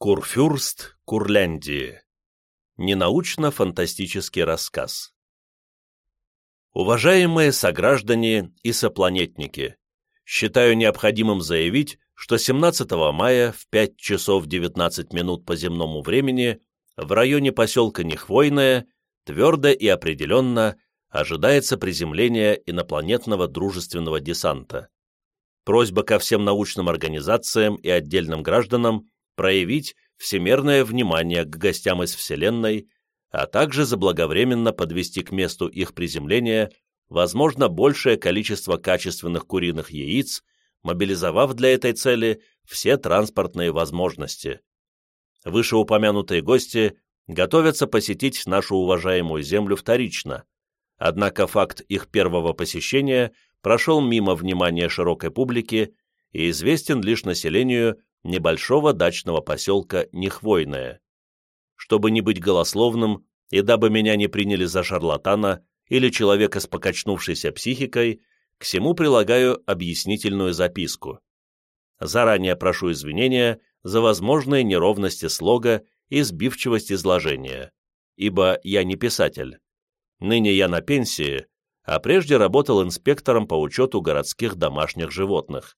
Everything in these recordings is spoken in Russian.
Курфюрст Курляндии. Ненаучно-фантастический рассказ. Уважаемые сограждане и сопланетники, считаю необходимым заявить, что 17 мая в 5 часов 19 минут по земному времени в районе поселка Нехвойное твердо и определенно ожидается приземление инопланетного дружественного десанта. Просьба ко всем научным организациям и отдельным гражданам проявить всемерное внимание к гостям из Вселенной, а также заблаговременно подвести к месту их приземления возможно большее количество качественных куриных яиц, мобилизовав для этой цели все транспортные возможности. Вышеупомянутые гости готовятся посетить нашу уважаемую Землю вторично, однако факт их первого посещения прошел мимо внимания широкой публики и известен лишь населению небольшого дачного поселка Нехвойное. Чтобы не быть голословным и дабы меня не приняли за шарлатана или человека с покачнувшейся психикой, к всему прилагаю объяснительную записку. Заранее прошу извинения за возможные неровности слога и сбивчивость изложения, ибо я не писатель. Ныне я на пенсии, а прежде работал инспектором по учету городских домашних животных.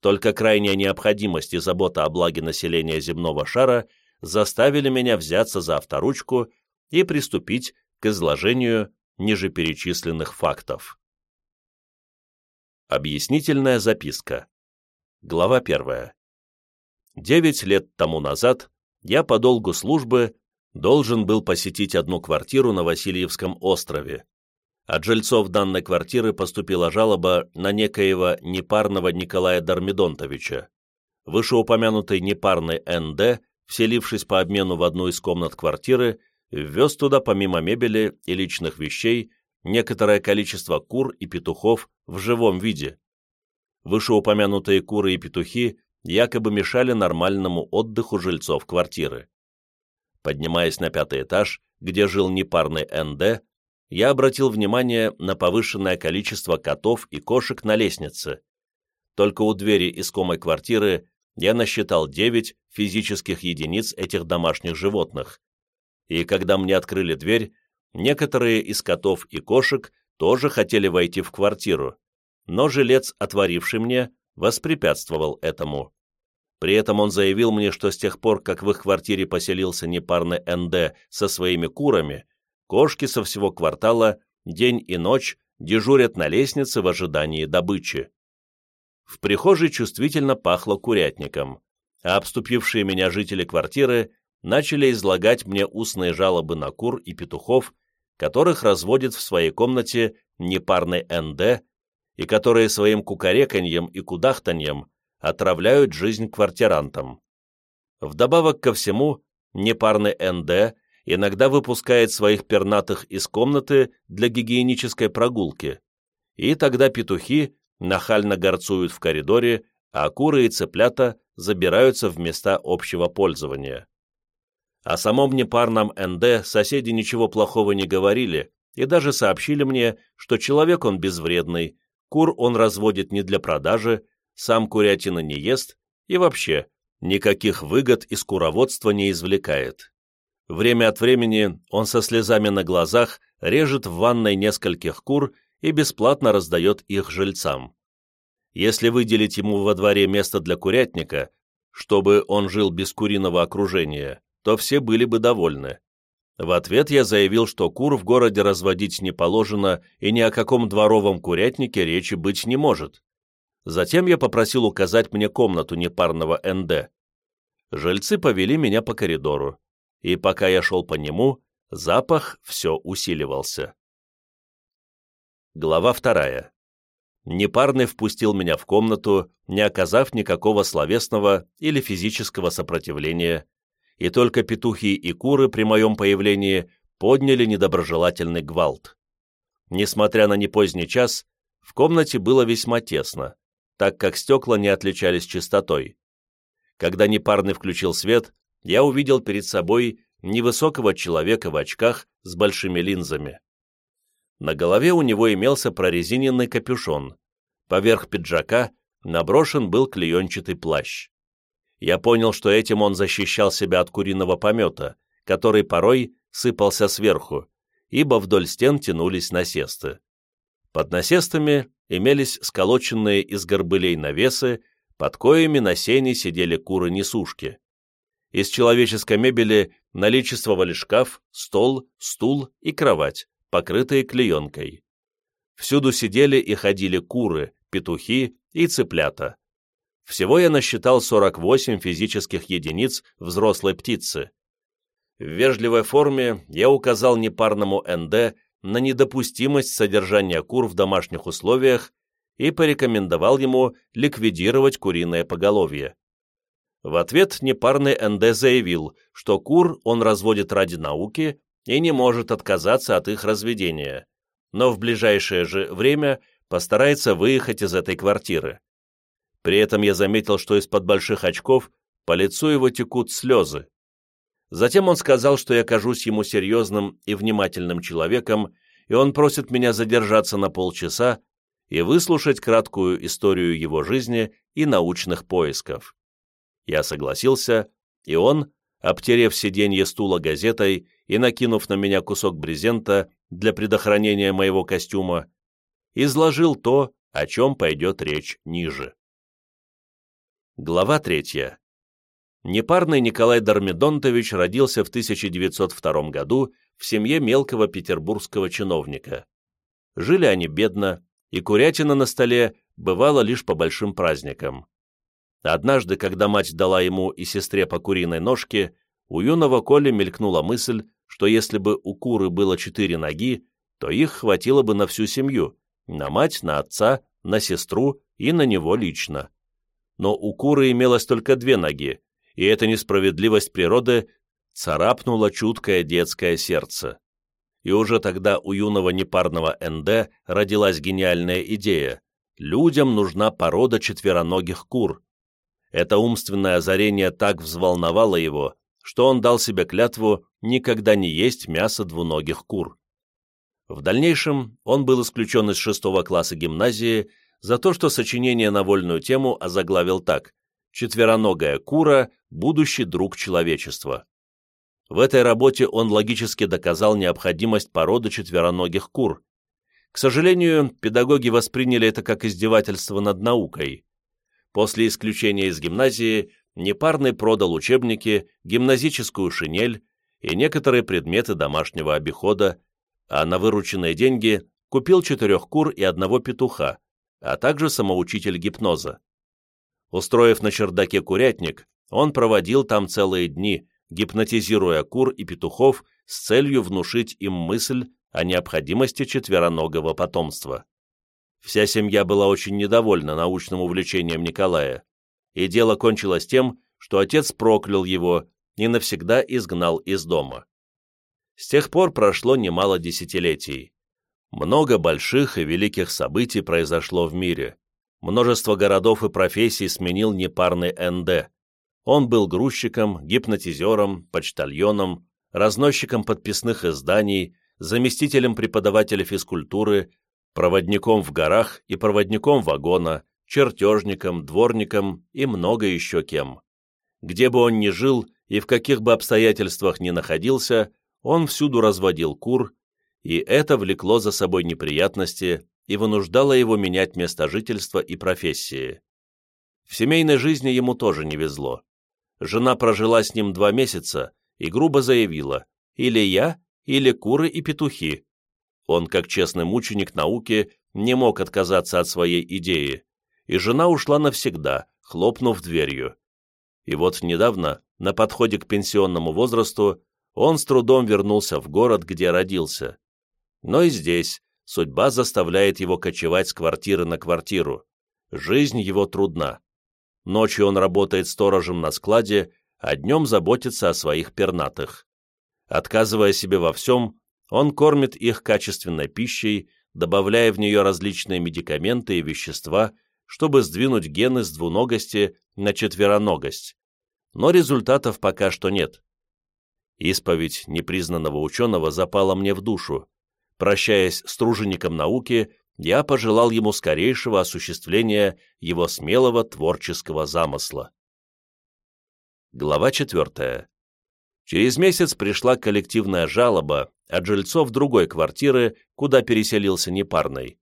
Только крайняя необходимость и забота о благе населения земного шара заставили меня взяться за авторучку и приступить к изложению ниже перечисленных фактов. Объяснительная записка. Глава 1. Девять лет тому назад я по долгу службы должен был посетить одну квартиру на Васильевском острове, от жильцов данной квартиры поступила жалоба на некоего непарного Николая Дармидонтовича. Вышеупомянутый непарный НД, вселившись по обмену в одну из комнат квартиры, ввез туда помимо мебели и личных вещей некоторое количество кур и петухов в живом виде. Вышеупомянутые куры и петухи якобы мешали нормальному отдыху жильцов квартиры. Поднимаясь на пятый этаж, где жил непарный НД, я обратил внимание на повышенное количество котов и кошек на лестнице. Только у двери искомой квартиры я насчитал 9 физических единиц этих домашних животных. И когда мне открыли дверь, некоторые из котов и кошек тоже хотели войти в квартиру, но жилец, отворивший мне, воспрепятствовал этому. При этом он заявил мне, что с тех пор, как в их квартире поселился непарный НД со своими курами, Кошки со всего квартала день и ночь дежурят на лестнице в ожидании добычи. В прихожей чувствительно пахло курятником, а обступившие меня жители квартиры начали излагать мне устные жалобы на кур и петухов, которых разводит в своей комнате непарный НД и которые своим кукареканьем и кудахтаньем отравляют жизнь квартирантам. Вдобавок ко всему, непарный НД иногда выпускает своих пернатых из комнаты для гигиенической прогулки, и тогда петухи нахально горцуют в коридоре, а куры и цыплята забираются в места общего пользования. О самом непарном НД соседи ничего плохого не говорили и даже сообщили мне, что человек он безвредный, кур он разводит не для продажи, сам курятина не ест и вообще никаких выгод из куроводства не извлекает. Время от времени он со слезами на глазах режет в ванной нескольких кур и бесплатно раздает их жильцам. Если выделить ему во дворе место для курятника, чтобы он жил без куриного окружения, то все были бы довольны. В ответ я заявил, что кур в городе разводить не положено и ни о каком дворовом курятнике речи быть не может. Затем я попросил указать мне комнату непарного НД. Жильцы повели меня по коридору и пока я шел по нему, запах все усиливался. Глава вторая. Непарный впустил меня в комнату, не оказав никакого словесного или физического сопротивления, и только петухи и куры при моем появлении подняли недоброжелательный гвалт. Несмотря на непоздний час, в комнате было весьма тесно, так как стекла не отличались чистотой. Когда непарный включил свет, я увидел перед собой невысокого человека в очках с большими линзами. На голове у него имелся прорезиненный капюшон. Поверх пиджака наброшен был клеенчатый плащ. Я понял, что этим он защищал себя от куриного помета, который порой сыпался сверху, ибо вдоль стен тянулись насесты. Под насестами имелись сколоченные из горбылей навесы, под коями на сене сидели куры-несушки. Из человеческой мебели наличествовали шкаф, стол, стул и кровать, покрытые клеенкой. Всюду сидели и ходили куры, петухи и цыплята. Всего я насчитал 48 физических единиц взрослой птицы. В вежливой форме я указал непарному НД на недопустимость содержания кур в домашних условиях и порекомендовал ему ликвидировать куриное поголовье. В ответ непарный НД заявил, что кур он разводит ради науки и не может отказаться от их разведения, но в ближайшее же время постарается выехать из этой квартиры. При этом я заметил, что из-под больших очков по лицу его текут слезы. Затем он сказал, что я кажусь ему серьезным и внимательным человеком, и он просит меня задержаться на полчаса и выслушать краткую историю его жизни и научных поисков. Я согласился, и он, обтерев сиденье стула газетой и накинув на меня кусок брезента для предохранения моего костюма, изложил то, о чем пойдет речь ниже. Глава третья. Непарный Николай Дармидонтович родился в 1902 году в семье мелкого петербургского чиновника. Жили они бедно, и курятина на столе бывала лишь по большим праздникам. Однажды, когда мать дала ему и сестре по куриной ножке, у юного Коли мелькнула мысль, что если бы у куры было четыре ноги, то их хватило бы на всю семью, на мать, на отца, на сестру и на него лично. Но у куры имелось только две ноги, и эта несправедливость природы царапнула чуткое детское сердце. И уже тогда у юного непарного НД родилась гениальная идея. Людям нужна порода четвероногих кур, это умственное озарение так взволновало его, что он дал себе клятву никогда не есть мясо двуногих кур. В дальнейшем он был исключен из шестого класса гимназии за то, что сочинение на вольную тему озаглавил так «Четвероногая кура – будущий друг человечества». В этой работе он логически доказал необходимость породы четвероногих кур. К сожалению, педагоги восприняли это как издевательство над наукой. После исключения из гимназии Непарный продал учебники, гимназическую шинель и некоторые предметы домашнего обихода, а на вырученные деньги купил четырех кур и одного петуха, а также самоучитель гипноза. Устроив на чердаке курятник, он проводил там целые дни, гипнотизируя кур и петухов с целью внушить им мысль о необходимости четвероногого потомства. Вся семья была очень недовольна научным увлечением Николая, и дело кончилось тем, что отец проклял его и навсегда изгнал из дома. С тех пор прошло немало десятилетий. Много больших и великих событий произошло в мире. Множество городов и профессий сменил непарный НД. Он был грузчиком, гипнотизером, почтальоном, разносчиком подписных изданий, заместителем преподавателя физкультуры, проводником в горах и проводником вагона, чертежником, дворником и много еще кем. Где бы он ни жил и в каких бы обстоятельствах ни находился, он всюду разводил кур, и это влекло за собой неприятности и вынуждало его менять место жительства и профессии. В семейной жизни ему тоже не везло. Жена прожила с ним два месяца и грубо заявила «или я, или куры и петухи», он, как честный мученик науки, не мог отказаться от своей идеи, и жена ушла навсегда, хлопнув дверью. И вот недавно, на подходе к пенсионному возрасту, он с трудом вернулся в город, где родился. Но и здесь судьба заставляет его кочевать с квартиры на квартиру. Жизнь его трудна. Ночью он работает сторожем на складе, а днем заботится о своих пернатых. Отказывая себе во всем, он кормит их качественной пищей, добавляя в нее различные медикаменты и вещества, чтобы сдвинуть гены с двуногости на четвероногость. Но результатов пока что нет. Исповедь непризнанного ученого запала мне в душу. Прощаясь с тружеником науки, я пожелал ему скорейшего осуществления его смелого творческого замысла. Глава 4. Через месяц пришла коллективная жалоба от жильцов другой квартиры, куда переселился непарный.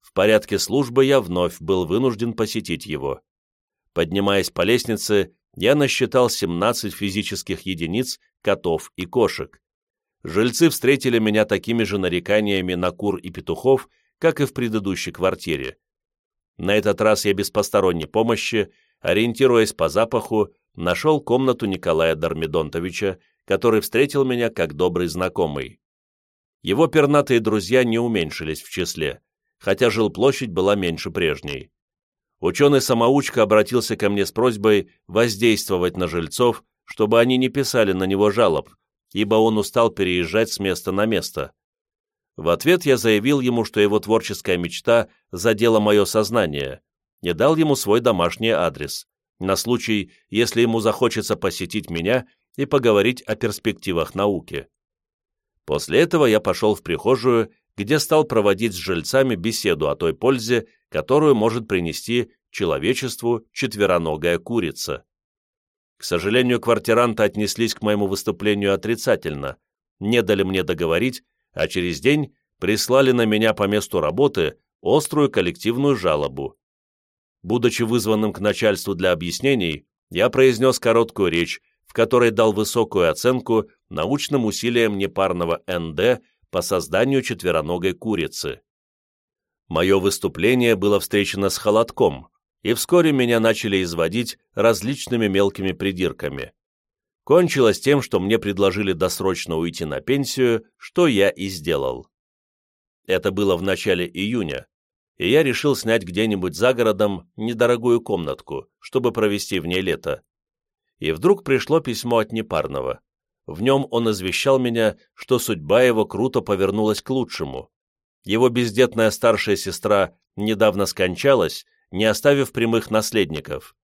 В порядке службы я вновь был вынужден посетить его. Поднимаясь по лестнице, я насчитал 17 физических единиц, котов и кошек. Жильцы встретили меня такими же нареканиями на кур и петухов, как и в предыдущей квартире. На этот раз я без посторонней помощи, ориентируясь по запаху, нашел комнату Николая Дармидонтовича, который встретил меня как добрый знакомый. Его пернатые друзья не уменьшились в числе, хотя жилплощадь была меньше прежней. Ученый-самоучка обратился ко мне с просьбой воздействовать на жильцов, чтобы они не писали на него жалоб, ибо он устал переезжать с места на место. В ответ я заявил ему, что его творческая мечта задела мое сознание, и дал ему свой домашний адрес на случай, если ему захочется посетить меня и поговорить о перспективах науки. После этого я пошел в прихожую, где стал проводить с жильцами беседу о той пользе, которую может принести человечеству четвероногая курица. К сожалению, квартиранты отнеслись к моему выступлению отрицательно, не дали мне договорить, а через день прислали на меня по месту работы острую коллективную жалобу. Будучи вызванным к начальству для объяснений, я произнес короткую речь, в которой дал высокую оценку научным усилиям непарного НД по созданию четвероногой курицы. Мое выступление было встречено с холодком, и вскоре меня начали изводить различными мелкими придирками. Кончилось тем, что мне предложили досрочно уйти на пенсию, что я и сделал. Это было в начале июня, и я решил снять где-нибудь за городом недорогую комнатку, чтобы провести в ней лето. И вдруг пришло письмо от Непарного. В нем он извещал меня, что судьба его круто повернулась к лучшему. Его бездетная старшая сестра недавно скончалась, не оставив прямых наследников.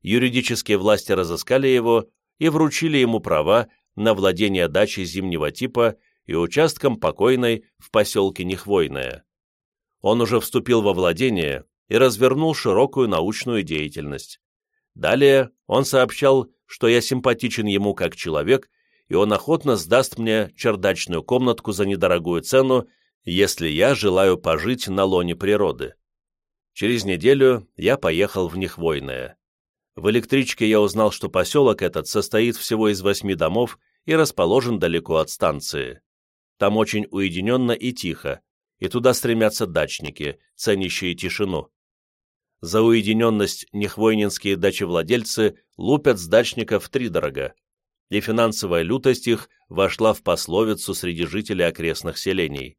Юридические власти разыскали его и вручили ему права на владение дачей зимнего типа и участком покойной в поселке Нехвойное он уже вступил во владение и развернул широкую научную деятельность. Далее он сообщал, что я симпатичен ему как человек, и он охотно сдаст мне чердачную комнатку за недорогую цену, если я желаю пожить на лоне природы. Через неделю я поехал в Нехвойное. В электричке я узнал, что поселок этот состоит всего из восьми домов и расположен далеко от станции. Там очень уединенно и тихо, и туда стремятся дачники, ценящие тишину. За уединенность нехвойнинские дачевладельцы лупят с дачников втридорога, и финансовая лютость их вошла в пословицу среди жителей окрестных селений.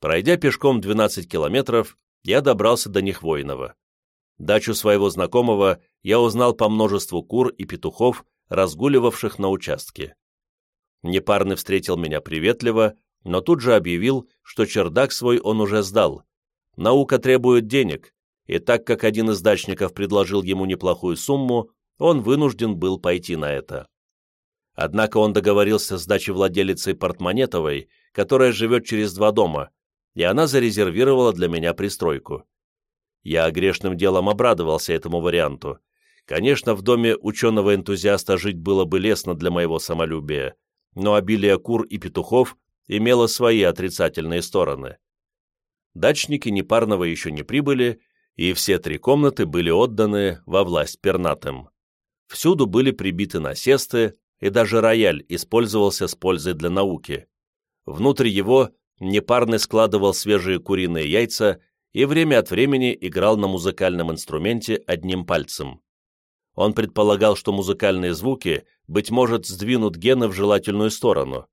Пройдя пешком 12 километров, я добрался до Нехвойного. Дачу своего знакомого я узнал по множеству кур и петухов, разгуливавших на участке. Непарный встретил меня приветливо, но тут же объявил, что чердак свой он уже сдал. Наука требует денег, и так как один из дачников предложил ему неплохую сумму, он вынужден был пойти на это. Однако он договорился с дачевладелицей Портмонетовой, которая живет через два дома, и она зарезервировала для меня пристройку. Я грешным делом обрадовался этому варианту. Конечно, в доме ученого-энтузиаста жить было бы лестно для моего самолюбия, но обилие кур и петухов имело свои отрицательные стороны. Дачники непарного еще не прибыли, и все три комнаты были отданы во власть пернатым. Всюду были прибиты насесты, и даже рояль использовался с пользой для науки. Внутрь его непарный складывал свежие куриные яйца и время от времени играл на музыкальном инструменте одним пальцем. Он предполагал, что музыкальные звуки, быть может, сдвинут гены в желательную сторону.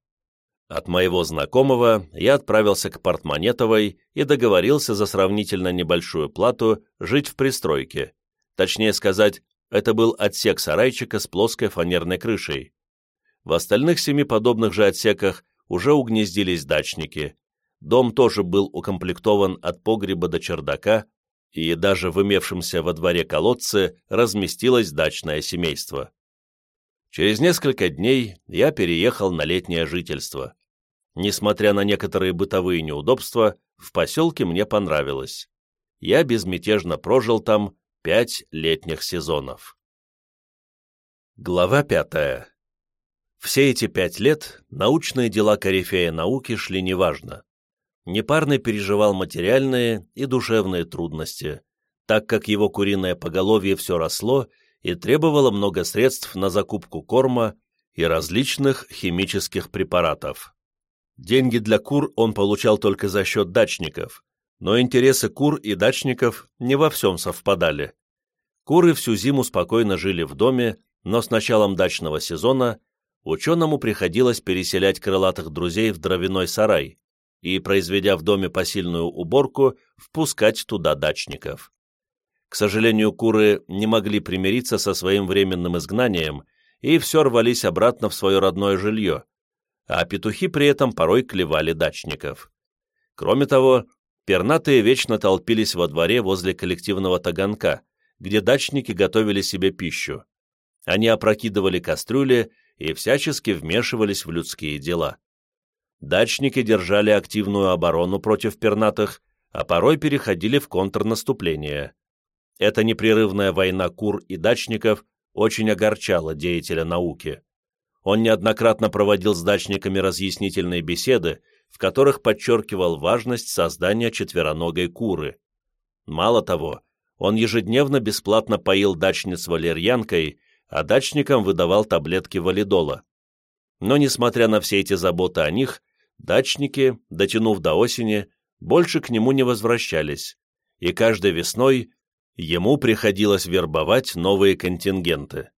От моего знакомого я отправился к Портмонетовой и договорился за сравнительно небольшую плату жить в пристройке. Точнее сказать, это был отсек сарайчика с плоской фанерной крышей. В остальных семи подобных же отсеках уже угнездились дачники. Дом тоже был укомплектован от погреба до чердака, и даже в имевшемся во дворе колодце разместилось дачное семейство. Через несколько дней я переехал на летнее жительство. Несмотря на некоторые бытовые неудобства, в поселке мне понравилось. Я безмятежно прожил там пять летних сезонов. Глава пятая. Все эти пять лет научные дела корифея науки шли неважно. Непарный переживал материальные и душевные трудности, так как его куриное поголовье все росло и требовало много средств на закупку корма и различных химических препаратов. Деньги для кур он получал только за счет дачников, но интересы кур и дачников не во всем совпадали. Куры всю зиму спокойно жили в доме, но с началом дачного сезона ученому приходилось переселять крылатых друзей в дровяной сарай и, произведя в доме посильную уборку, впускать туда дачников. К сожалению, куры не могли примириться со своим временным изгнанием и все рвались обратно в свое родное жилье, а петухи при этом порой клевали дачников. Кроме того, пернатые вечно толпились во дворе возле коллективного таганка, где дачники готовили себе пищу. Они опрокидывали кастрюли и всячески вмешивались в людские дела. Дачники держали активную оборону против пернатых, а порой переходили в контрнаступление. Эта непрерывная война кур и дачников очень огорчала деятеля науки. Он неоднократно проводил с дачниками разъяснительные беседы, в которых подчеркивал важность создания четвероногой куры. Мало того, он ежедневно бесплатно поил дачниц валерьянкой, а дачникам выдавал таблетки валидола. Но, несмотря на все эти заботы о них, дачники, дотянув до осени, больше к нему не возвращались, и каждой весной ему приходилось вербовать новые контингенты.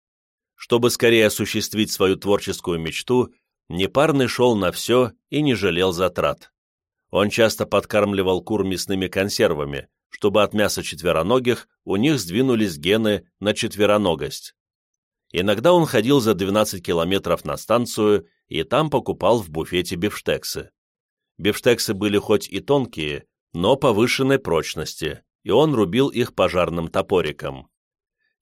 Чтобы скорее осуществить свою творческую мечту, Непарный шел на все и не жалел затрат. Он часто подкармливал кур мясными консервами, чтобы от мяса четвероногих у них сдвинулись гены на четвероногость. Иногда он ходил за 12 километров на станцию и там покупал в буфете бифштексы. Бифштексы были хоть и тонкие, но повышенной прочности, и он рубил их пожарным топориком.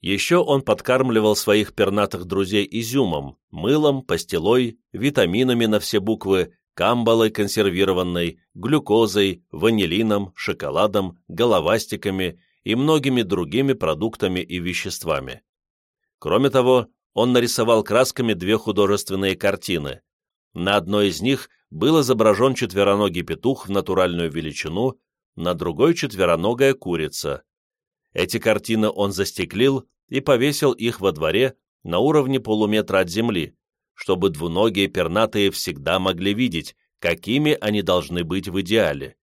Еще он подкармливал своих пернатых друзей изюмом, мылом, пастилой, витаминами на все буквы, камбалой консервированной, глюкозой, ванилином, шоколадом, головастиками и многими другими продуктами и веществами. Кроме того, он нарисовал красками две художественные картины. На одной из них был изображен четвероногий петух в натуральную величину, на другой четвероногая курица. Эти картины он застеклил и повесил их во дворе на уровне полуметра от земли, чтобы двуногие пернатые всегда могли видеть, какими они должны быть в идеале.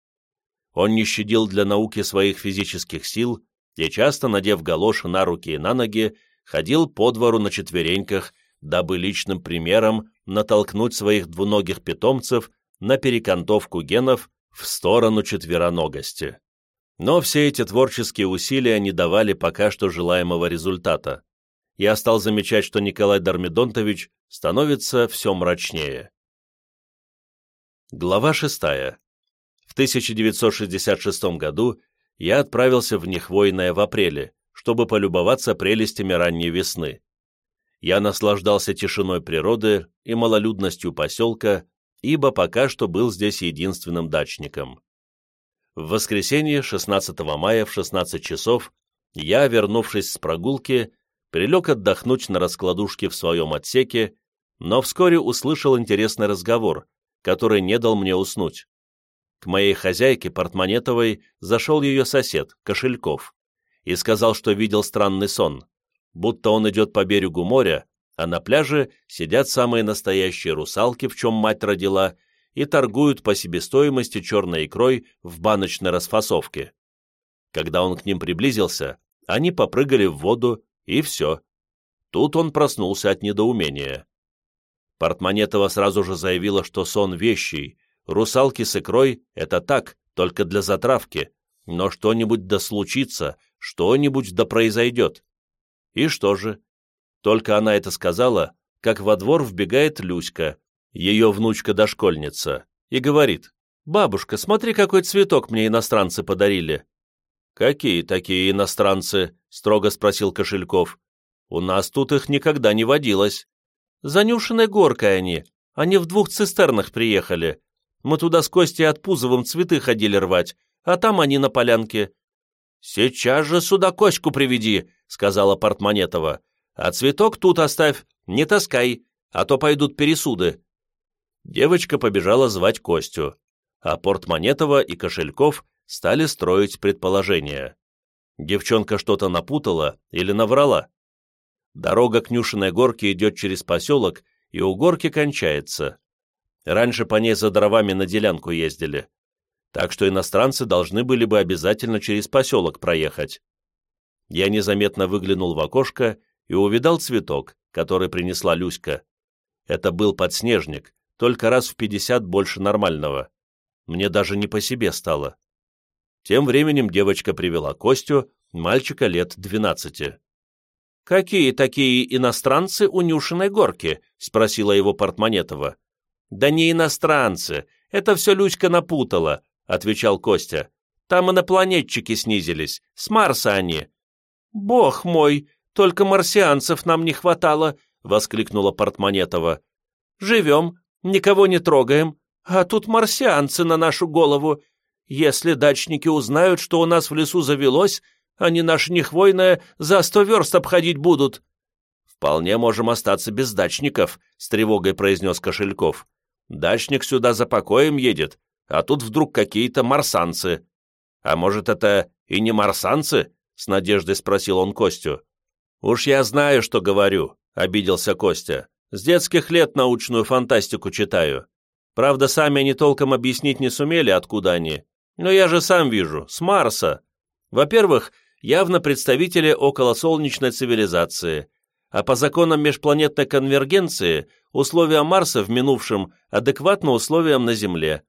Он не щадил для науки своих физических сил и часто, надев галоши на руки и на ноги, ходил по двору на четвереньках, дабы личным примером натолкнуть своих двуногих питомцев на перекантовку генов в сторону четвероногости. Но все эти творческие усилия не давали пока что желаемого результата. Я стал замечать, что Николай Дармидонтович становится все мрачнее. Глава 6. В 1966 году я отправился в Нехвойное в апреле, чтобы полюбоваться прелестями ранней весны. Я наслаждался тишиной природы и малолюдностью поселка, ибо пока что был здесь единственным дачником. В воскресенье, 16 мая в 16 часов, я, вернувшись с прогулки, прилег отдохнуть на раскладушке в своем отсеке, но вскоре услышал интересный разговор, который не дал мне уснуть. К моей хозяйке Портмонетовой зашел ее сосед, Кошельков, и сказал, что видел странный сон, будто он идет по берегу моря, а на пляже сидят самые настоящие русалки, в чем мать родила, и торгуют по себестоимости черной икрой в баночной расфасовке. Когда он к ним приблизился, они попрыгали в воду, и все. Тут он проснулся от недоумения. Портмонетова сразу же заявила, что сон вещий, русалки с икрой — это так, только для затравки, но что-нибудь да случится, что-нибудь да произойдет. И что же? Только она это сказала, как во двор вбегает Люська, ее внучка-дошкольница, и говорит, «Бабушка, смотри, какой цветок мне иностранцы подарили». «Какие такие иностранцы?» — строго спросил Кошельков. «У нас тут их никогда не водилось». «Занюшенной горкой они. Они в двух цистернах приехали. Мы туда с Костей от Пузовым цветы ходили рвать, а там они на полянке». «Сейчас же сюда Коську приведи», — сказала Портмонетова. А цветок тут оставь, не таскай, а то пойдут пересуды». Девочка побежала звать Костю, а Портмонетова и Кошельков стали строить предположения. Девчонка что-то напутала или наврала. Дорога к Нюшиной горке идет через поселок, и у горки кончается. Раньше по ней за дровами на делянку ездили. Так что иностранцы должны были бы обязательно через поселок проехать. Я незаметно выглянул в окошко и увидал цветок, который принесла Люська. Это был подснежник, только раз в пятьдесят больше нормального. Мне даже не по себе стало. Тем временем девочка привела Костю, мальчика лет двенадцати. «Какие такие иностранцы у Нюшиной горки?» — спросила его Портмонетова. «Да не иностранцы, это все Люська напутала», — отвечал Костя. «Там инопланетчики снизились, с Марса они». «Бог мой, только марсианцев нам не хватало», — воскликнула Портмонетова. «Живем, никого не трогаем, а тут марсианцы на нашу голову. Если дачники узнают, что у нас в лесу завелось, они наше нехвойное за сто верст обходить будут». «Вполне можем остаться без дачников», — с тревогой произнес Кошельков. «Дачник сюда за покоем едет, а тут вдруг какие-то марсанцы». «А может, это и не марсанцы?» — с надеждой спросил он Костю. «Уж я знаю, что говорю», — обиделся Костя. «С детских лет научную фантастику читаю. Правда, сами они толком объяснить не сумели, откуда они. Но я же сам вижу, с Марса. Во-первых, явно представители околосолнечной цивилизации, а по законам межпланетной конвергенции условия Марса в минувшем адекватны условиям на Земле.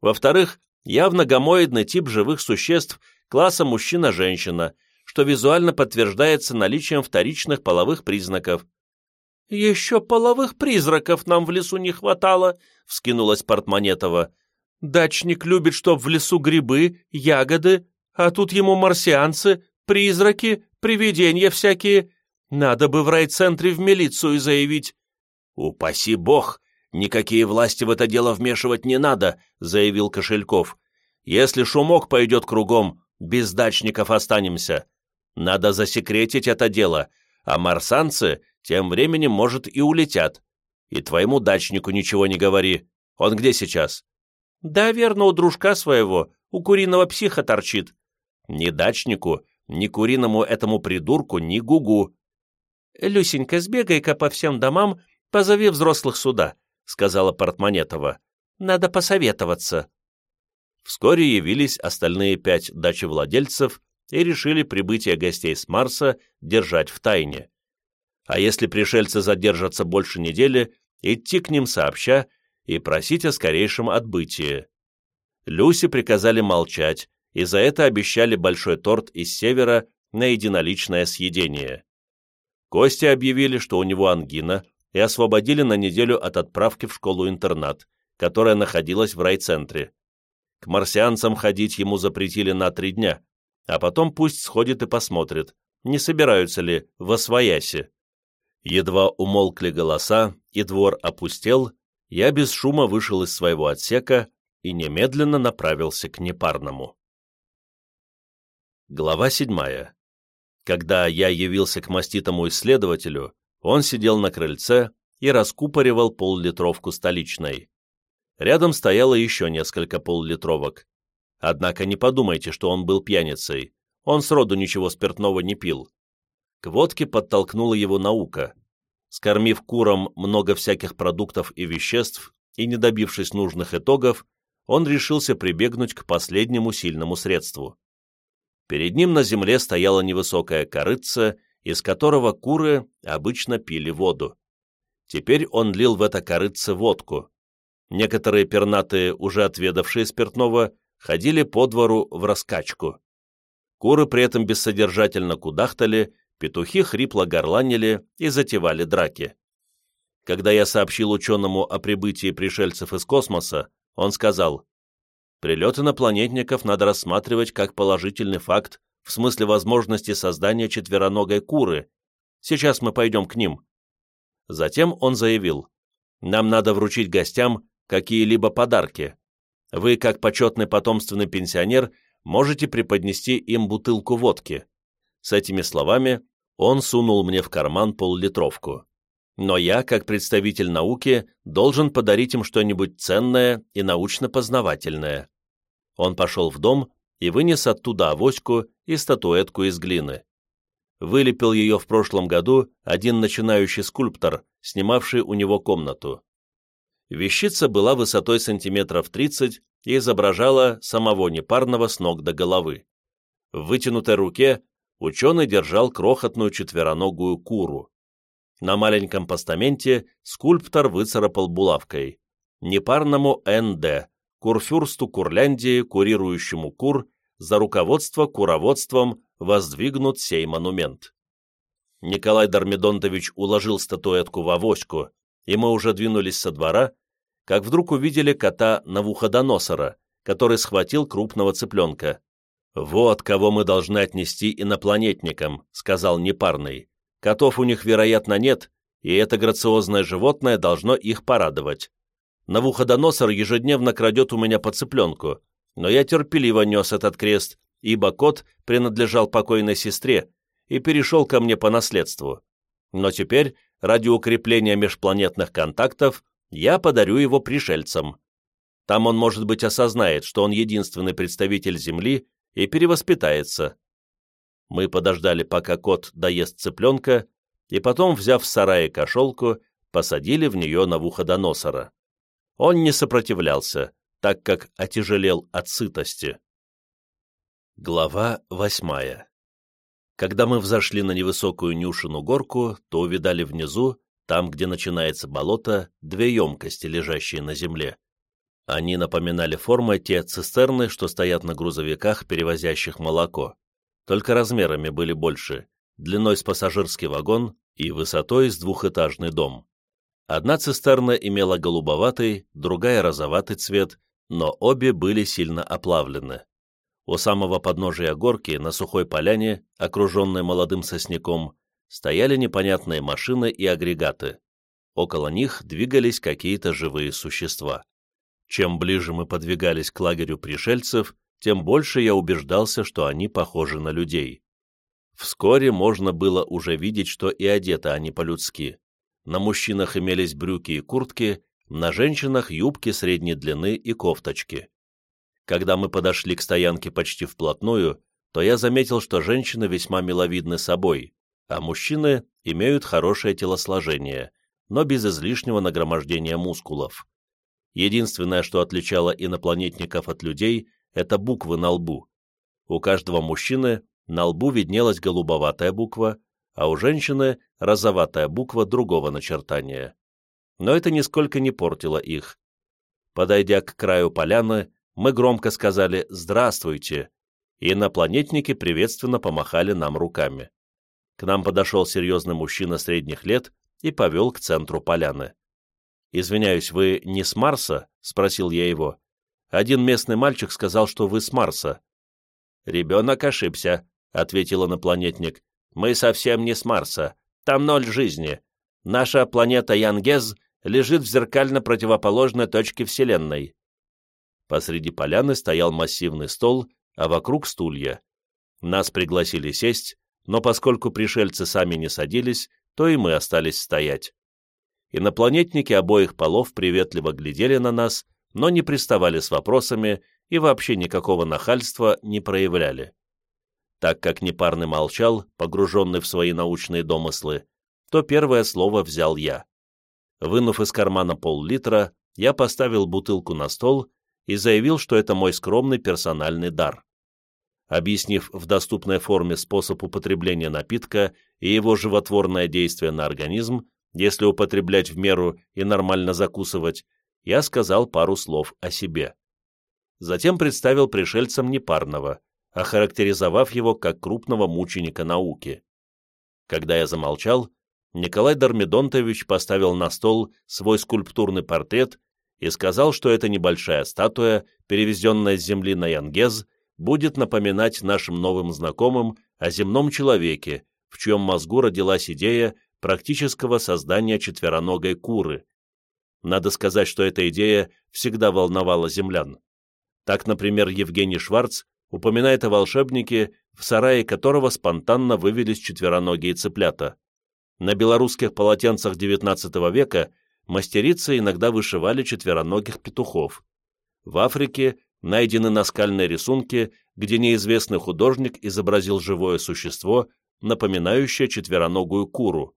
Во-вторых, явно гомоидный тип живых существ класса мужчина-женщина, что визуально подтверждается наличием вторичных половых признаков. «Еще половых призраков нам в лесу не хватало», — вскинулась Портмонетова. «Дачник любит, чтоб в лесу грибы, ягоды, а тут ему марсианцы, призраки, привидения всякие. Надо бы в райцентре в милицию заявить». «Упаси бог! Никакие власти в это дело вмешивать не надо», — заявил Кошельков. «Если шумок пойдет кругом, без дачников останемся. Надо засекретить это дело, а марсанцы тем временем, может, и улетят. И твоему дачнику ничего не говори. Он где сейчас?» «Да, верно, у дружка своего, у куриного психа торчит. Ни дачнику, ни куриному этому придурку, ни гугу». «Люсенька, сбегай-ка по всем домам, позови взрослых сюда», — сказала Портмонетова. «Надо посоветоваться». Вскоре явились остальные пять дачевладельцев и решили прибытие гостей с Марса держать в тайне. А если пришельцы задержатся больше недели, идти к ним сообща и просить о скорейшем отбытии. Люси приказали молчать, и за это обещали большой торт из севера на единоличное съедение. Косте объявили, что у него ангина, и освободили на неделю от отправки в школу-интернат, которая находилась в райцентре. К марсианцам ходить ему запретили на три дня, а потом пусть сходит и посмотрит, не собираются ли в Освояси. Едва умолкли голоса, и двор опустел, я без шума вышел из своего отсека и немедленно направился к непарному. Глава седьмая. Когда я явился к маститому исследователю, он сидел на крыльце и раскупоривал поллитровку столичной. Рядом стояло еще несколько поллитровок. Однако не подумайте, что он был пьяницей. Он сроду ничего спиртного не пил. К водке подтолкнула его наука. Скормив курам много всяких продуктов и веществ и не добившись нужных итогов, он решился прибегнуть к последнему сильному средству. Перед ним на земле стояла невысокая корыца, из которого куры обычно пили воду. Теперь он лил в это корыце водку. Некоторые пернатые, уже отведавшие спиртного, ходили по двору в раскачку. Куры при этом бессодержательно кудахтали, петухи хрипло горланили и затевали драки. Когда я сообщил ученому о прибытии пришельцев из космоса, он сказал, «Прилет инопланетников надо рассматривать как положительный факт в смысле возможности создания четвероногой куры. Сейчас мы пойдем к ним». Затем он заявил, «Нам надо вручить гостям какие-либо подарки. Вы, как почетный потомственный пенсионер, можете преподнести им бутылку водки. С этими словами Он сунул мне в карман поллитровку. Но я, как представитель науки, должен подарить им что-нибудь ценное и научно-познавательное. Он пошел в дом и вынес оттуда авоську и статуэтку из глины. Вылепил ее в прошлом году один начинающий скульптор, снимавший у него комнату. Вещица была высотой сантиметров 30 и изображала самого непарного с ног до головы. В вытянутой руке ученый держал крохотную четвероногую куру. На маленьком постаменте скульптор выцарапал булавкой. Непарному НД, курфюрсту Курляндии, курирующему кур, за руководство куроводством воздвигнут сей монумент. Николай Дармидонтович уложил статуэтку в авоську, и мы уже двинулись со двора, как вдруг увидели кота Навуходоносора, который схватил крупного цыпленка. «Вот кого мы должны отнести инопланетникам», — сказал Непарный. «Котов у них, вероятно, нет, и это грациозное животное должно их порадовать. Навуходоносор ежедневно крадет у меня по цыпленку, но я терпеливо нес этот крест, ибо кот принадлежал покойной сестре и перешел ко мне по наследству. Но теперь, ради укрепления межпланетных контактов, я подарю его пришельцам. Там он, может быть, осознает, что он единственный представитель Земли и перевоспитается. Мы подождали, пока кот доест цыпленка, и потом, взяв в сарае кошелку, посадили в нее Навуходоносора. Он не сопротивлялся, так как отяжелел от сытости. Глава восьмая Когда мы взошли на невысокую Нюшину горку, то увидали внизу, там, где начинается болото, две емкости, лежащие на земле. Они напоминали формой те цистерны, что стоят на грузовиках, перевозящих молоко. Только размерами были больше, длиной с пассажирский вагон и высотой с двухэтажный дом. Одна цистерна имела голубоватый, другая розоватый цвет, но обе были сильно оплавлены. У самого подножия горки, на сухой поляне, окруженной молодым сосняком, стояли непонятные машины и агрегаты. Около них двигались какие-то живые существа. Чем ближе мы подвигались к лагерю пришельцев, тем больше я убеждался, что они похожи на людей. Вскоре можно было уже видеть, что и одеты они по-людски. На мужчинах имелись брюки и куртки, на женщинах юбки средней длины и кофточки. Когда мы подошли к стоянке почти вплотную, то я заметил, что женщины весьма миловидны собой, а мужчины имеют хорошее телосложение, но без излишнего нагромождения мускулов. Единственное, что отличало инопланетников от людей, это буквы на лбу. У каждого мужчины на лбу виднелась голубоватая буква, а у женщины розоватая буква другого начертания. Но это нисколько не портило их. Подойдя к краю поляны, мы громко сказали «Здравствуйте», и инопланетники приветственно помахали нам руками. К нам подошел серьезный мужчина средних лет и повел к центру поляны. «Извиняюсь, вы не с Марса?» — спросил я его. Один местный мальчик сказал, что вы с Марса. «Ребенок ошибся», — ответил инопланетник. Мы совсем не с Марса. Там ноль жизни. Наша планета Янгез лежит в зеркально противоположной точке Вселенной. Посреди поляны стоял массивный стол, а вокруг стулья. Нас пригласили сесть, но поскольку пришельцы сами не садились, то и мы остались стоять. Инопланетники обоих полов приветливо глядели на нас, но не приставали с вопросами и вообще никакого нахальства не проявляли. Так как непарный молчал, погруженный в свои научные домыслы, то первое слово взял я. Вынув из кармана пол-литра, я поставил бутылку на стол и заявил, что это мой скромный персональный дар. Объяснив в доступной форме способ употребления напитка и его животворное действие на организм, если употреблять в меру и нормально закусывать, я сказал пару слов о себе. Затем представил пришельцам непарного, охарактеризовав его как крупного мученика науки. Когда я замолчал, Николай Дармидонтович поставил на стол свой скульптурный портрет и сказал, что эта небольшая статуя, перевезенная с Земли на Янгез, будет напоминать нашим новым знакомым о земном человеке, в чьем мозгу родилась идея практического создания четвероногой куры. Надо сказать, что эта идея всегда волновала землян. Так, например, Евгений Шварц упоминает о волшебнике, в сарае которого спонтанно вывелись четвероногие цыплята. На белорусских полотенцах XIX века мастерицы иногда вышивали четвероногих петухов. В Африке найдены наскальные рисунки, где неизвестный художник изобразил живое существо, напоминающее четвероногую куру.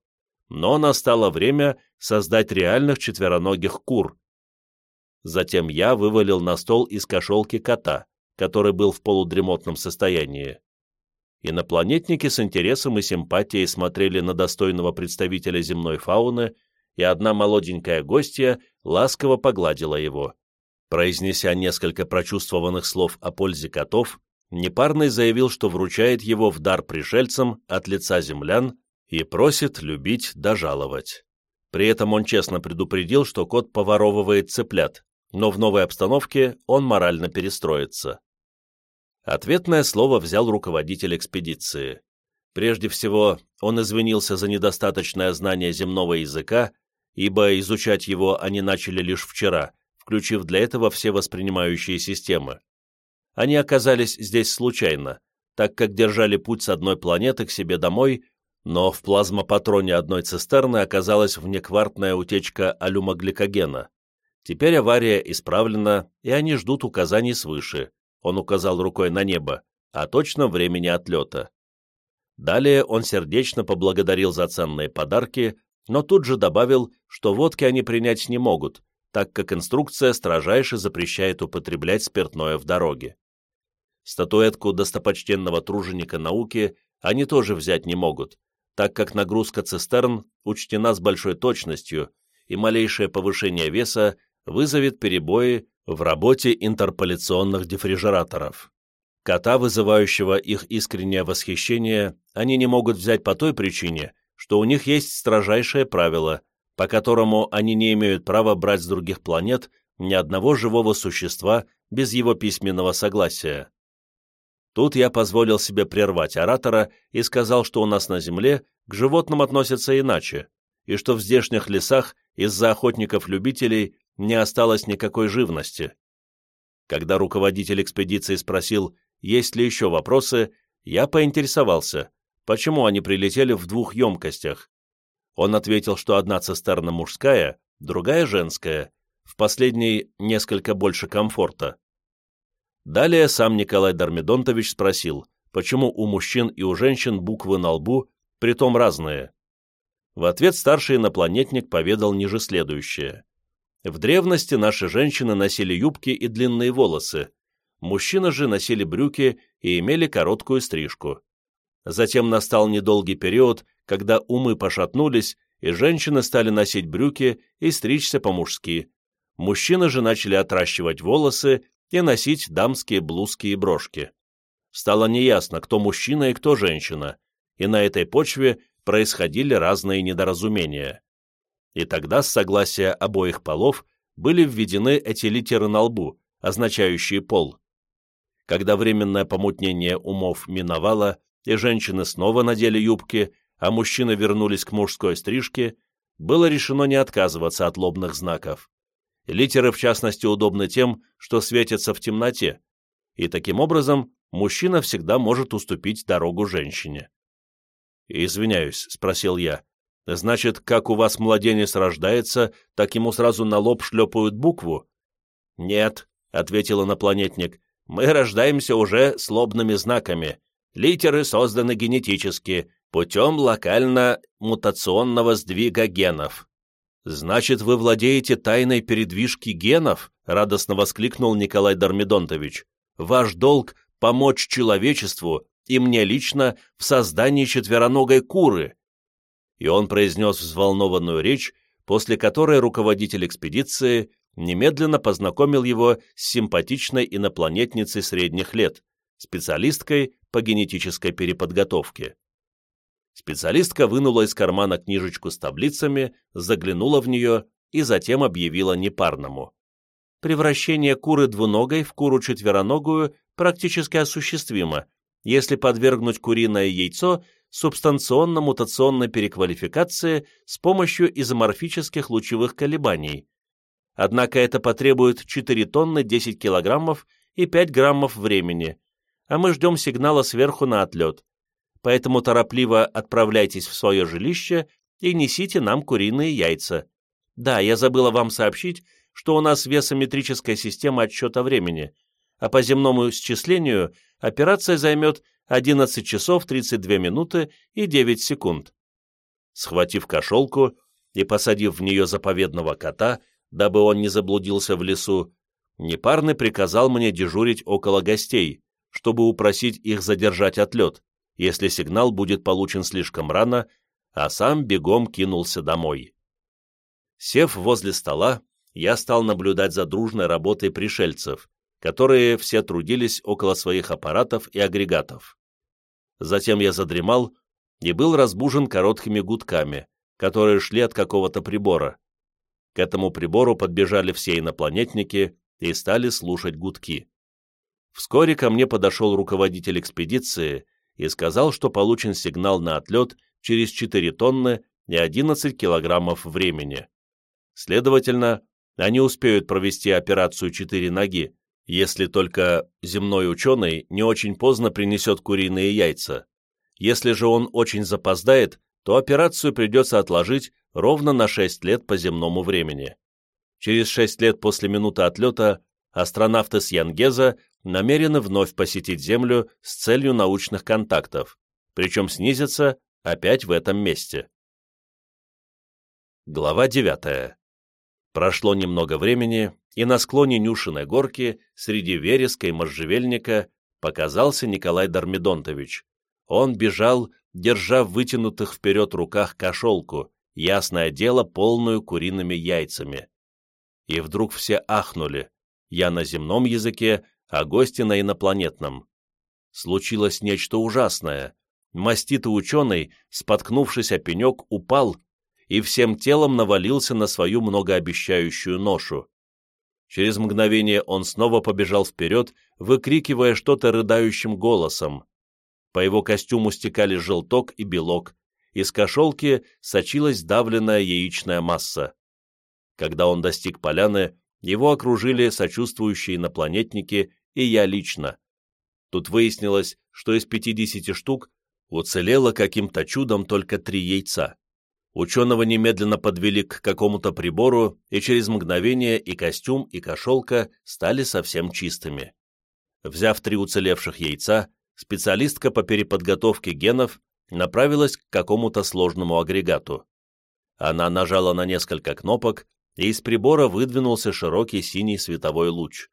Но настало время создать реальных четвероногих кур. Затем я вывалил на стол из кошелки кота, который был в полудремотном состоянии. Инопланетники с интересом и симпатией смотрели на достойного представителя земной фауны, и одна молоденькая гостья ласково погладила его. Произнеся несколько прочувствованных слов о пользе котов, Непарный заявил, что вручает его в дар пришельцам от лица землян и просит любить да жаловать. При этом он честно предупредил, что кот поворовывает цыплят, но в новой обстановке он морально перестроится. Ответное слово взял руководитель экспедиции. Прежде всего, он извинился за недостаточное знание земного языка, ибо изучать его они начали лишь вчера, включив для этого все воспринимающие системы. Они оказались здесь случайно, так как держали путь с одной планеты к себе домой, но в плазмопатроне одной цистерны оказалась внеквартная утечка алюмогликогена. Теперь авария исправлена, и они ждут указаний свыше, он указал рукой на небо, а точно времени отлета. Далее он сердечно поблагодарил за ценные подарки, но тут же добавил, что водки они принять не могут, так как инструкция строжайше запрещает употреблять спиртное в дороге. Статуэтку достопочтенного труженика науки они тоже взять не могут, так как нагрузка цистерн учтена с большой точностью, и малейшее повышение веса вызовет перебои в работе интерполяционных диффрижераторов. Кота, вызывающего их искреннее восхищение, они не могут взять по той причине, что у них есть строжайшее правило, по которому они не имеют права брать с других планет ни одного живого существа без его письменного согласия. Тут я позволил себе прервать оратора и сказал, что у нас на Земле к животным относятся иначе, и что в здешних лесах из-за охотников-любителей не осталось никакой живности. Когда руководитель экспедиции спросил, есть ли еще вопросы, я поинтересовался, почему они прилетели в двух емкостях, он ответил, что одна цистерна мужская, другая женская, в последней несколько больше комфорта. Далее сам Николай Дармидонтович спросил, почему у мужчин и у женщин буквы на лбу, притом разные. В ответ старший инопланетник поведал ниже следующее. В древности наши женщины носили юбки и длинные волосы, мужчины же носили брюки и имели короткую стрижку. Затем настал недолгий период, когда умы пошатнулись, и женщины стали носить брюки и стричься по-мужски. Мужчины же начали отращивать волосы и носить дамские блузки и брошки. Стало неясно, кто мужчина и кто женщина, и на этой почве происходили разные недоразумения. И тогда, с согласия обоих полов, были введены эти литеры на лбу, означающие пол. Когда временное помутнение умов миновало, и женщины снова надели юбки, а мужчины вернулись к мужской стрижке, было решено не отказываться от лобных знаков. Литеры, в частности, удобны тем, что светятся в темноте, и таким образом мужчина всегда может уступить дорогу женщине. «Извиняюсь», — спросил я, — «значит, как у вас младенец рождается, так ему сразу на лоб шлепают букву?» «Нет», — ответил инопланетник, — «мы рождаемся уже с лобными знаками. Литеры созданы генетически, путем локально-мутационного сдвига генов. «Значит, вы владеете тайной передвижки генов?» — радостно воскликнул Николай Дармидонтович. «Ваш долг — помочь человечеству и мне лично в создании четвероногой куры». И он произнес взволнованную речь, после которой руководитель экспедиции немедленно познакомил его с симпатичной инопланетницей средних лет, специалисткой по генетической переподготовке. Специалистка вынула из кармана книжечку с таблицами, заглянула в нее и затем объявила непарному. Превращение куры двуногой в куру четвероногую практически осуществимо, если подвергнуть куриное яйцо субстанционно-мутационной переквалификации с помощью изоморфических лучевых колебаний. Однако это потребует 4 тонны 10 килограммов и 5 граммов времени, а мы ждем сигнала сверху на отлет. Поэтому торопливо отправляйтесь в свое жилище и несите нам куриные яйца. Да, я забыла вам сообщить, что у нас весометрическая система отсчета времени, а по земному счислению операция займет 11 часов 32 минуты и 9 секунд. Схватив кошелку и посадив в нее заповедного кота, дабы он не заблудился в лесу, Непарный приказал мне дежурить около гостей, чтобы упросить их задержать отлет, если сигнал будет получен слишком рано, а сам бегом кинулся домой. Сев возле стола, я стал наблюдать за дружной работой пришельцев, которые все трудились около своих аппаратов и агрегатов. Затем я задремал и был разбужен короткими гудками, которые шли от какого-то прибора. К этому прибору подбежали все инопланетники и стали слушать гудки. Вскоре ко мне подошел руководитель экспедиции и сказал, что получен сигнал на отлет через 4 тонны и 11 килограммов времени. Следовательно, они успеют провести операцию «Четыре ноги», если только земной ученый не очень поздно принесет куриные яйца. Если же он очень запоздает, то операцию придется отложить ровно на 6 лет по земному времени. Через 6 лет после минуты отлета астронавты с Янгеза намерены вновь посетить Землю с целью научных контактов, причем снизиться опять в этом месте. Глава 9. Прошло немного времени, и на склоне Нюшиной горки, среди вереска и можжевельника, показался Николай Дармидонтович. Он бежал, держа в вытянутых вперед руках кошелку, ясное дело, полную куриными яйцами. И вдруг все ахнули. Я на земном языке, а гости на инопланетном. Случилось нечто ужасное. Маститый ученый, споткнувшись о пенек, упал и всем телом навалился на свою многообещающую ношу. Через мгновение он снова побежал вперед, выкрикивая что-то рыдающим голосом. По его костюму стекали желток и белок, из кошелки сочилась давленная яичная масса. Когда он достиг поляны, его окружили сочувствующие инопланетники и я лично. Тут выяснилось, что из 50 штук уцелело каким-то чудом только три яйца. Ученого немедленно подвели к какому-то прибору, и через мгновение и костюм, и кошелка стали совсем чистыми. Взяв три уцелевших яйца, специалистка по переподготовке генов направилась к какому-то сложному агрегату. Она нажала на несколько кнопок, и из прибора выдвинулся широкий синий световой луч.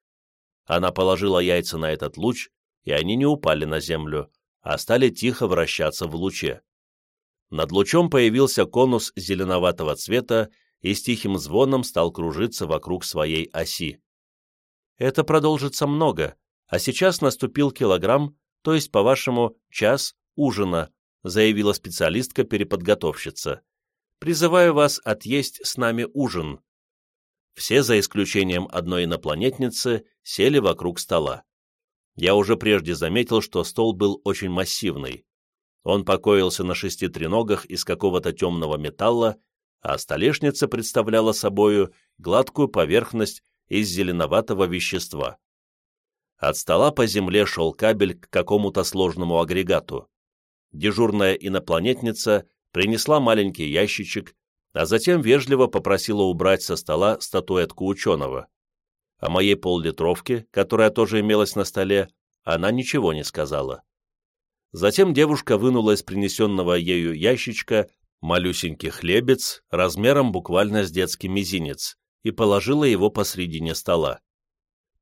Она положила яйца на этот луч, и они не упали на землю, а стали тихо вращаться в луче. Над лучом появился конус зеленоватого цвета и с тихим звоном стал кружиться вокруг своей оси. Это продолжится много, а сейчас наступил килограмм, то есть, по-вашему, час ужина, заявила специалистка-переподготовщица. Призываю вас отъесть с нами ужин. Все, за исключением одной инопланетницы, сели вокруг стола. Я уже прежде заметил, что стол был очень массивный. Он покоился на шести треногах из какого-то темного металла, а столешница представляла собою гладкую поверхность из зеленоватого вещества. От стола по земле шел кабель к какому-то сложному агрегату. Дежурная инопланетница принесла маленький ящичек, а затем вежливо попросила убрать со стола статуэтку ученого. О моей поллитровке, которая тоже имелась на столе, она ничего не сказала. Затем девушка вынула из принесенного ею ящичка малюсенький хлебец размером буквально с детский мизинец и положила его посредине стола.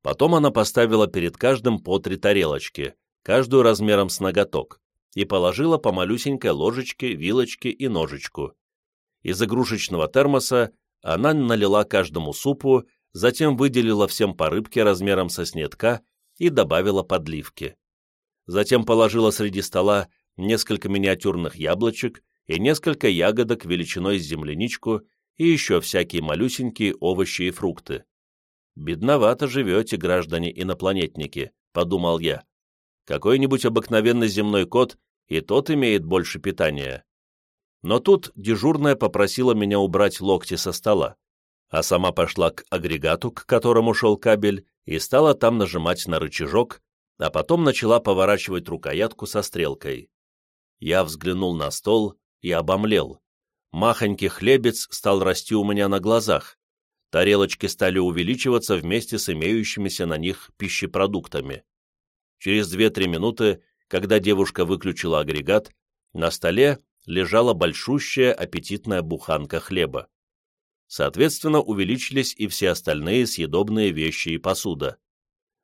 Потом она поставила перед каждым по три тарелочки, каждую размером с ноготок, и положила по малюсенькой ложечке, вилочке и ножичку. Из игрушечного термоса она налила каждому супу, затем выделила всем по рыбке размером со снетка и добавила подливки затем положила среди стола несколько миниатюрных яблочек и несколько ягодок величиной с земляничку и еще всякие малюсенькие овощи и фрукты. «Бедновато живете, граждане-инопланетники», — подумал я. «Какой-нибудь обыкновенный земной кот и тот имеет больше питания». Но тут дежурная попросила меня убрать локти со стола, а сама пошла к агрегату, к которому шел кабель, и стала там нажимать на рычажок, а потом начала поворачивать рукоятку со стрелкой. Я взглянул на стол и обомлел. Махонький хлебец стал расти у меня на глазах. Тарелочки стали увеличиваться вместе с имеющимися на них пищепродуктами. Через две-три минуты, когда девушка выключила агрегат, на столе лежала большущая аппетитная буханка хлеба. Соответственно, увеличились и все остальные съедобные вещи и посуда.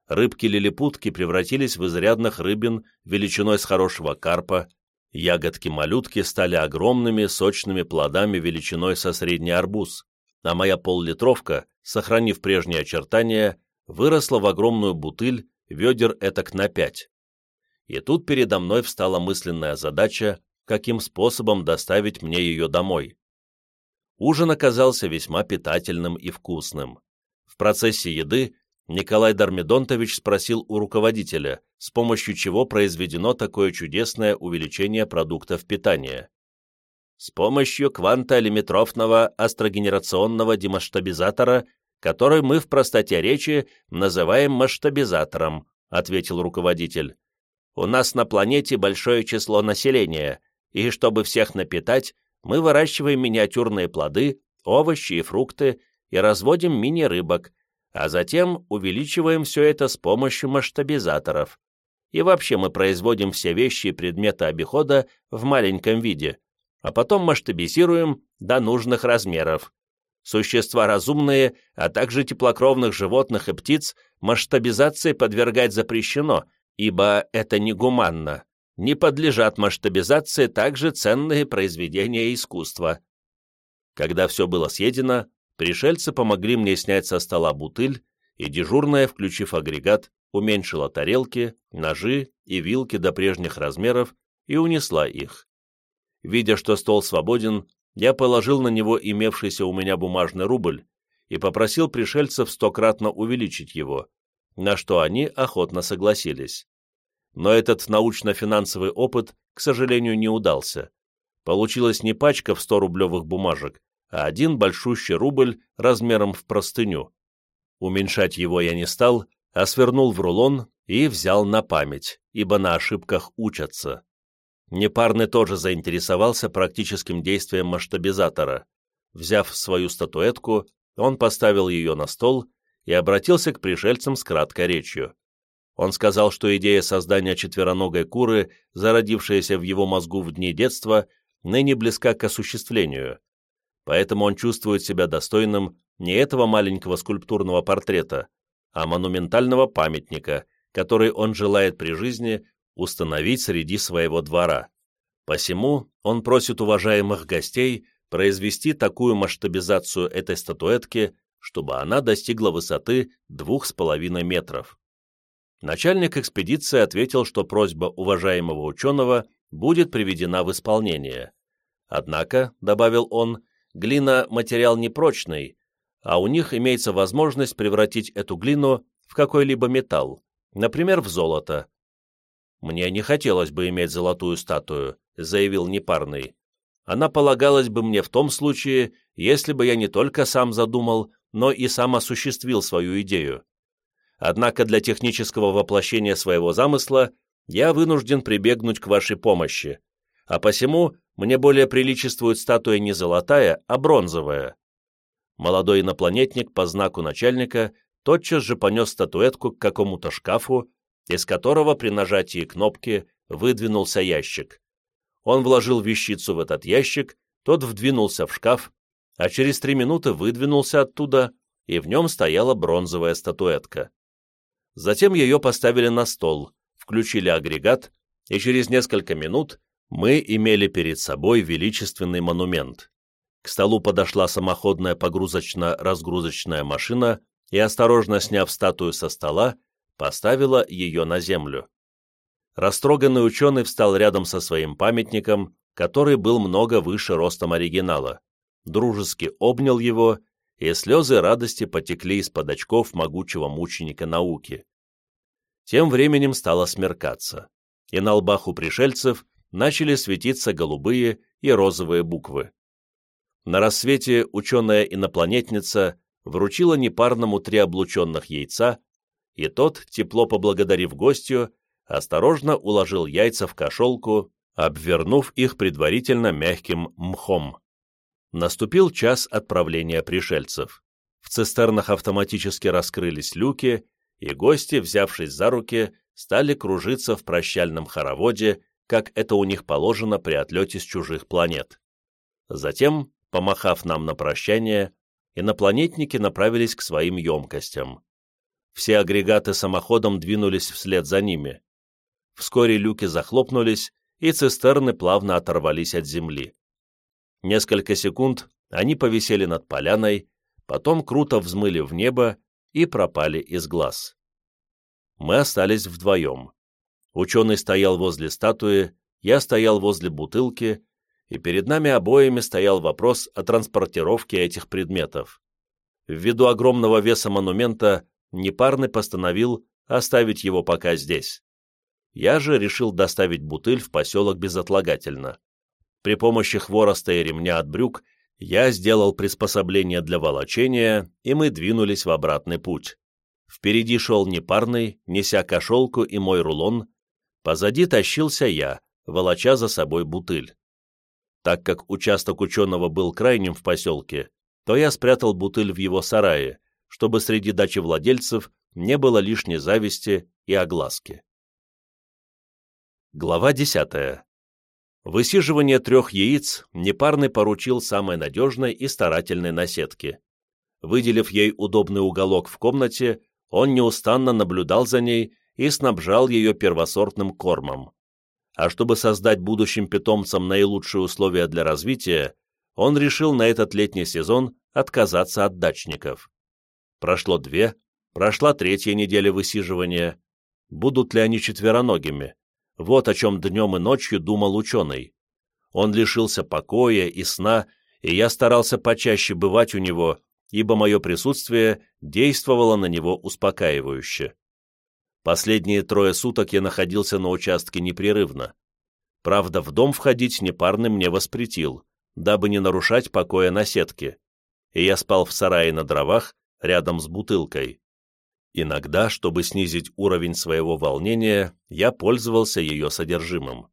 Рыбки-лилипутки превратились в изрядных рыбин величиной с хорошего карпа, ягодки-малютки стали огромными сочными плодами величиной со средний арбуз, а моя поллитровка, сохранив прежние очертания, выросла в огромную бутыль ведер этак на пять. И тут передо мной встала мысленная задача, каким способом доставить мне ее домой. Ужин оказался весьма питательным и вкусным. В процессе еды Николай Дармидонтович спросил у руководителя, с помощью чего произведено такое чудесное увеличение продуктов питания. С помощью квантоэлеметровного астрогенерационного демасштабизатора, который мы в простоте речи называем масштабизатором, ответил руководитель. У нас на планете большое число населения, и чтобы всех напитать, мы выращиваем миниатюрные плоды, овощи и фрукты и разводим мини-рыбок, а затем увеличиваем все это с помощью масштабизаторов. И вообще мы производим все вещи и предметы обихода в маленьком виде, а потом масштабизируем до нужных размеров. Существа разумные, а также теплокровных животных и птиц масштабизации подвергать запрещено, ибо это негуманно. Не подлежат масштабизации также ценные произведения искусства. Когда все было съедено, Пришельцы помогли мне снять со стола бутыль, и дежурная, включив агрегат, уменьшила тарелки, ножи и вилки до прежних размеров и унесла их. Видя, что стол свободен, я положил на него имевшийся у меня бумажный рубль и попросил пришельцев стократно увеличить его, на что они охотно согласились. Но этот научно-финансовый опыт, к сожалению, не удался. Получилась не пачка в 100 рублевых бумажек, а один большущий рубль размером в простыню. Уменьшать его я не стал, а свернул в рулон и взял на память, ибо на ошибках учатся. Непарный тоже заинтересовался практическим действием масштабизатора. Взяв свою статуэтку, он поставил ее на стол и обратился к пришельцам с краткой речью. Он сказал, что идея создания четвероногой куры, зародившаяся в его мозгу в дни детства, ныне близка к осуществлению, поэтому он чувствует себя достойным не этого маленького скульптурного портрета, а монументального памятника, который он желает при жизни установить среди своего двора. Посему он просит уважаемых гостей произвести такую масштабизацию этой статуэтки, чтобы она достигла высоты двух с половиной метров. Начальник экспедиции ответил, что просьба уважаемого ученого будет приведена в исполнение. Однако, добавил он, глина – материал непрочный, а у них имеется возможность превратить эту глину в какой-либо металл, например, в золото. «Мне не хотелось бы иметь золотую статую», – заявил Непарный. «Она полагалась бы мне в том случае, если бы я не только сам задумал, но и сам осуществил свою идею. Однако для технического воплощения своего замысла я вынужден прибегнуть к вашей помощи, а посему мне более приличествует статуя не золотая, а бронзовая. Молодой инопланетник по знаку начальника тотчас же понес статуэтку к какому-то шкафу, из которого при нажатии кнопки выдвинулся ящик. Он вложил вещицу в этот ящик, тот вдвинулся в шкаф, а через три минуты выдвинулся оттуда, и в нем стояла бронзовая статуэтка. Затем ее поставили на стол, включили агрегат, и через несколько минут мы имели перед собой величественный монумент. К столу подошла самоходная погрузочно-разгрузочная машина и, осторожно сняв статую со стола, поставила ее на землю. Растроганный ученый встал рядом со своим памятником, который был много выше ростом оригинала, дружески обнял его, и слезы радости потекли из-под очков могучего мученика науки. Тем временем стало смеркаться, и на лбах у пришельцев начали светиться голубые и розовые буквы. На рассвете ученая-инопланетница вручила непарному три облученных яйца и тот, тепло поблагодарив гостью, осторожно уложил яйца в кошелку, обвернув их предварительно мягким мхом. Наступил час отправления пришельцев. В цистернах автоматически раскрылись люки, и гости, взявшись за руки, стали кружиться в прощальном хороводе, как это у них положено при отлете с чужих планет. Затем, помахав нам на прощание, инопланетники направились к своим емкостям. Все агрегаты самоходом двинулись вслед за ними. Вскоре люки захлопнулись, и цистерны плавно оторвались от земли. Несколько секунд они повисели над поляной, потом круто взмыли в небо и пропали из глаз. Мы остались вдвоем. Ученый стоял возле статуи, я стоял возле бутылки, и перед нами обоими стоял вопрос о транспортировке этих предметов. Ввиду огромного веса монумента Непарный постановил оставить его пока здесь. Я же решил доставить бутыль в поселок безотлагательно. При помощи хвороста и ремня от брюк я сделал приспособление для волочения, и мы двинулись в обратный путь. Впереди шел непарный, неся кошелку и мой рулон, позади тащился я, волоча за собой бутыль. Так как участок ученого был крайним в поселке, то я спрятал бутыль в его сарае, чтобы среди дачи владельцев не было лишней зависти и огласки. Глава десятая. Высиживание трех яиц непарный поручил самой надежной и старательной наседке. Выделив ей удобный уголок в комнате, он неустанно наблюдал за ней и снабжал ее первосортным кормом. А чтобы создать будущим питомцам наилучшие условия для развития, он решил на этот летний сезон отказаться от дачников. Прошло две, прошла третья неделя высиживания. Будут ли они четвероногими? Вот о чем днем и ночью думал ученый. Он лишился покоя и сна, и я старался почаще бывать у него, ибо мое присутствие действовало на него успокаивающе. Последние трое суток я находился на участке непрерывно. Правда, в дом входить непарный мне воспретил, дабы не нарушать покоя на сетке, и я спал в сарае на дровах, рядом с бутылкой. Иногда, чтобы снизить уровень своего волнения, я пользовался ее содержимым.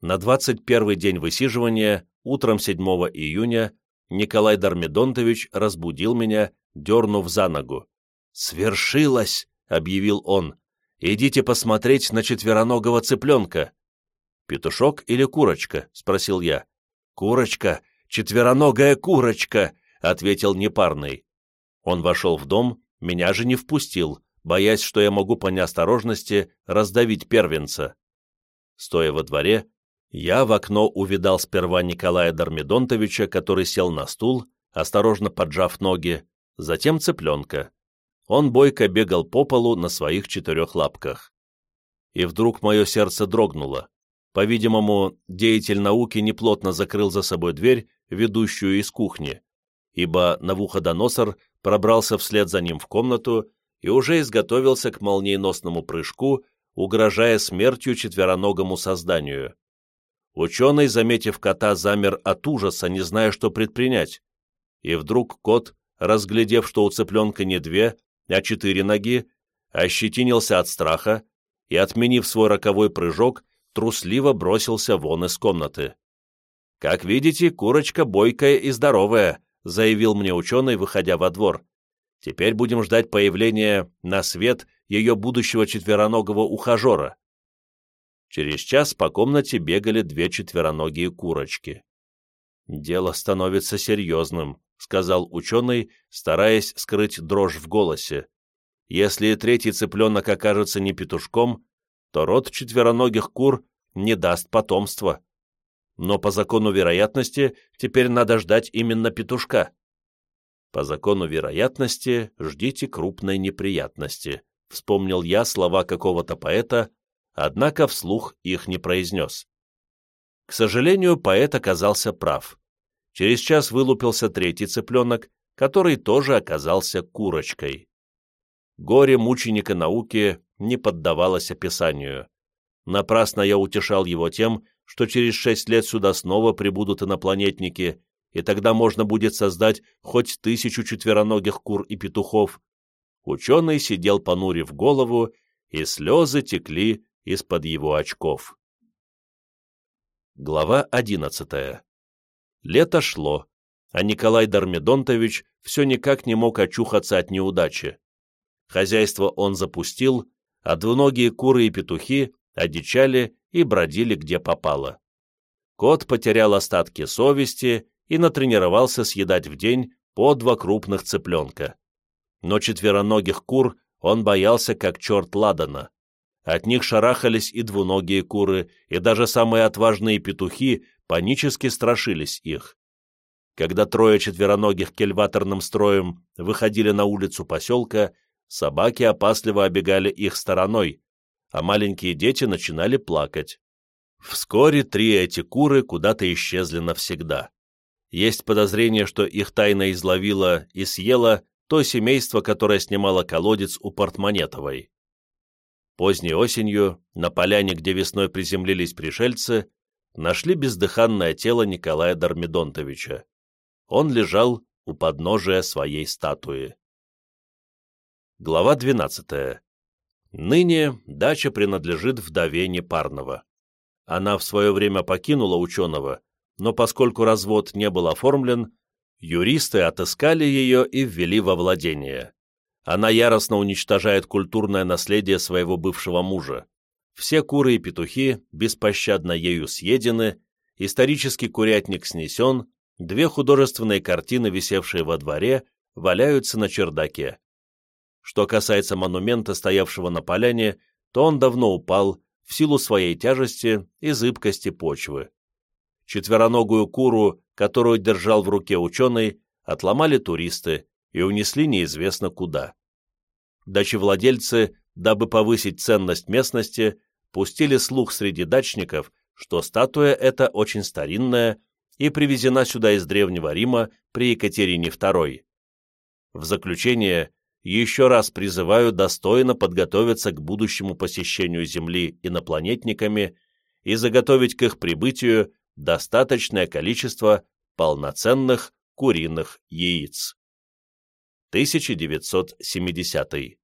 На 21 день высиживания, утром 7 июня, Николай Дармидонтович разбудил меня, дернув за ногу. «Свершилось!» — объявил он. «Идите посмотреть на четвероногого цыпленка». «Петушок или курочка?» — спросил я. «Курочка! Четвероногая курочка!» — ответил непарный. Он вошел в дом, меня же не впустил, боясь, что я могу по неосторожности раздавить первенца. Стоя во дворе, я в окно увидал сперва Николая Дармидонтовича, который сел на стул, осторожно поджав ноги, затем цыпленка. Он бойко бегал по полу на своих четырех лапках. И вдруг мое сердце дрогнуло. По-видимому, деятель науки неплотно закрыл за собой дверь, ведущую из кухни, ибо Навуходоносор пробрался вслед за ним в комнату и уже изготовился к молниеносному прыжку, угрожая смертью четвероногому созданию. Ученый, заметив кота, замер от ужаса, не зная, что предпринять. И вдруг кот, разглядев, что у цыпленка не две, а четыре ноги, ощетинился от страха и, отменив свой роковой прыжок, трусливо бросился вон из комнаты. Как видите, курочка бойкая и здоровая, заявил мне ученый, выходя во двор. Теперь будем ждать появления на свет ее будущего четвероногого ухажера. Через час по комнате бегали две четвероногие курочки. «Дело становится серьезным», — сказал ученый, стараясь скрыть дрожь в голосе. «Если третий цыпленок окажется не петушком, то род четвероногих кур не даст потомства но по закону вероятности теперь надо ждать именно петушка. По закону вероятности ждите крупной неприятности, вспомнил я слова какого-то поэта, однако вслух их не произнес. К сожалению, поэт оказался прав. Через час вылупился третий цыпленок, который тоже оказался курочкой. Горе мученика науки не поддавалось описанию. Напрасно я утешал его тем, что через шесть лет сюда снова прибудут инопланетники, и тогда можно будет создать хоть тысячу четвероногих кур и петухов. Ученый сидел понурив голову, и слезы текли из-под его очков. Глава одиннадцатая. Лето шло, а Николай Дармидонтович все никак не мог очухаться от неудачи. Хозяйство он запустил, а двуногие куры и петухи одичали и бродили где попало. Кот потерял остатки совести и натренировался съедать в день по два крупных цыпленка. Но четвероногих кур он боялся как черт ладана. От них шарахались и двуногие куры, и даже самые отважные петухи панически страшились их. Когда трое четвероногих кельваторным строем выходили на улицу поселка, собаки опасливо обегали их стороной, а маленькие дети начинали плакать. Вскоре три эти куры куда-то исчезли навсегда. Есть подозрение, что их тайно изловило и съело то семейство, которое снимало колодец у Портмонетовой. Поздней осенью, на поляне, где весной приземлились пришельцы, нашли бездыханное тело Николая Дармидонтовича. Он лежал у подножия своей статуи. Глава 12. Ныне дача принадлежит вдове Непарного. Она в свое время покинула ученого, но поскольку развод не был оформлен, юристы отыскали ее и ввели во владение. Она яростно уничтожает культурное наследие своего бывшего мужа. Все куры и петухи беспощадно ею съедены, исторический курятник снесен, две художественные картины, висевшие во дворе, валяются на чердаке. Что касается монумента, стоявшего на поляне, то он давно упал в силу своей тяжести и зыбкости почвы. Четвероногую куру, которую держал в руке ученый, отломали туристы и унесли неизвестно куда. Дачевладельцы, дабы повысить ценность местности, пустили слух среди дачников, что статуя эта очень старинная и привезена сюда из Древнего Рима при Екатерине II. В заключение еще раз призываю достойно подготовиться к будущему посещению Земли инопланетниками и заготовить к их прибытию достаточное количество полноценных куриных яиц. 1970